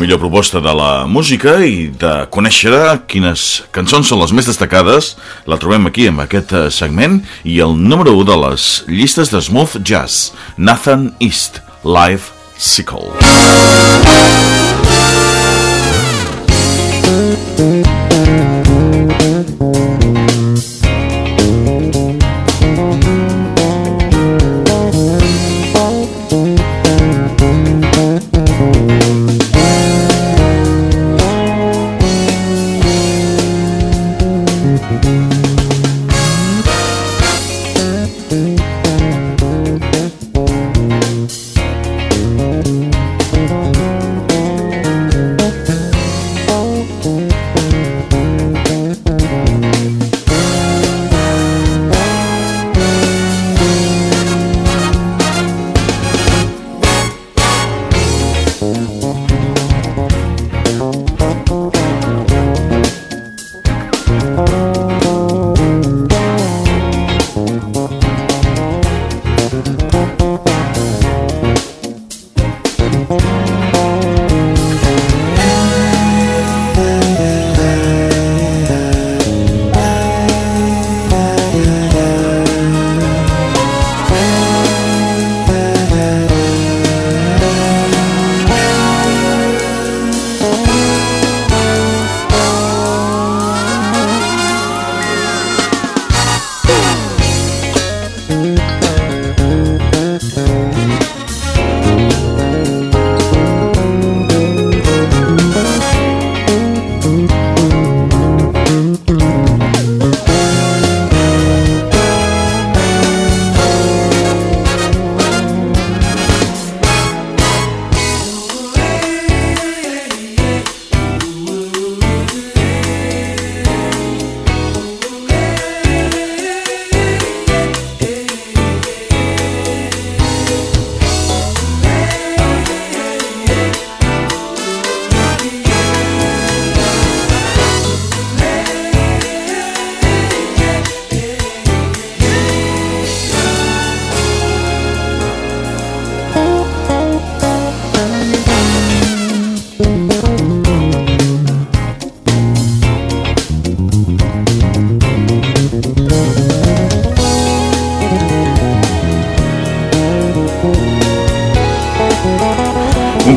millor proposta de la música i de conèixer quines cançons són les més destacades. La trobem aquí amb aquest eh, segment i el número 1 de les llistes de Smooth Jazz, Nathan East, Live Sickle.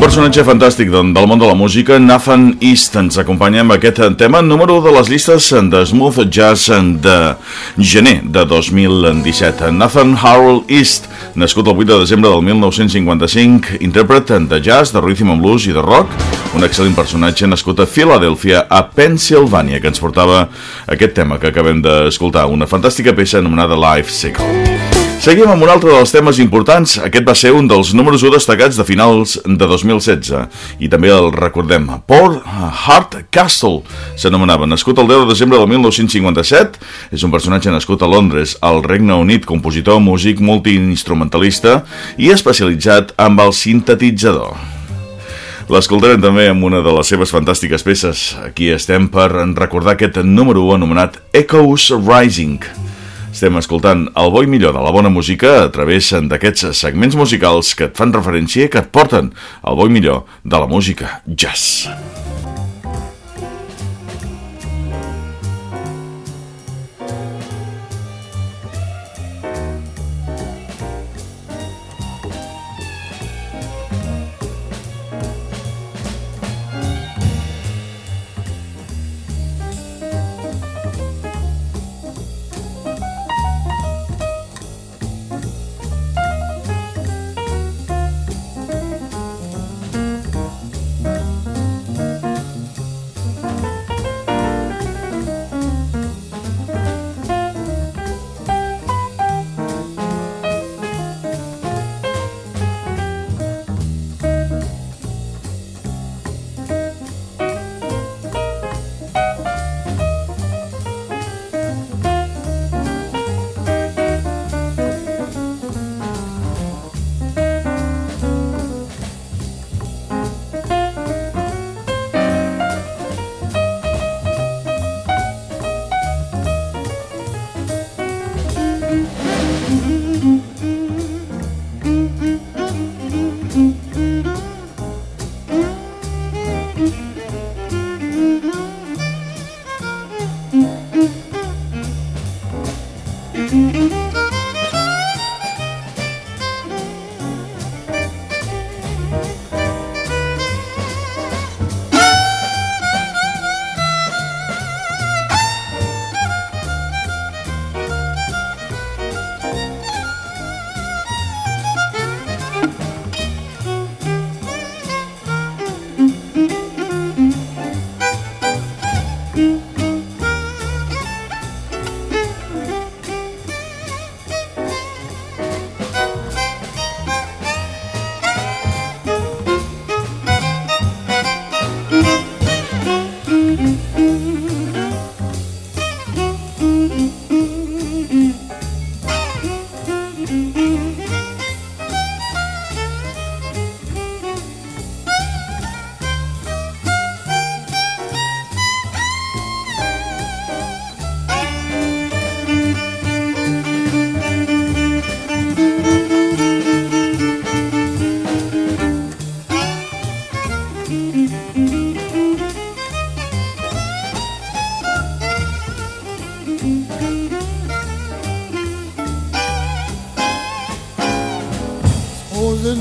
Personatge fantàstic del món de la música, Nathan East, ens acompanya amb aquest tema número de les llistes de Smooth Jazz de gener de 2017. Nathan Harold East, nascut el 8 de desembre del 1955, intèrpret de jazz, de rhythm and blues i de rock, un excel·lent personatge nascut a Filadèlfia, a Pennsylvania, que ens portava aquest tema que acabem d'escoltar, una fantàstica peça anomenada Life Cycle. Seguim amb un altre dels temes importants. Aquest va ser un dels números 1 destacats de finals de 2016. I també el recordem. Paul Hart Castle s'anomenava. Nascut el 10 de desembre del 1957. És un personatge nascut a Londres, al Regne Unit, compositor, músic, multiinstrumentalista i especialitzat amb el sintetitzador. L'escoltarem també amb una de les seves fantàstiques peces. Aquí estem per recordar aquest número 1 anomenat Echoes Rising. Estem escoltant el bo millor de la bona música a través d'aquests segments musicals que et fan referència i que et porten al bo millor de la música jazz.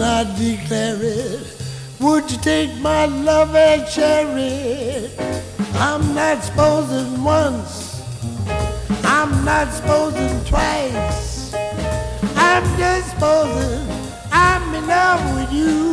I declare it? Would you take my love and share it? I'm not supposing once. I'm not supposing twice. I'm just supposing I'm in love with you.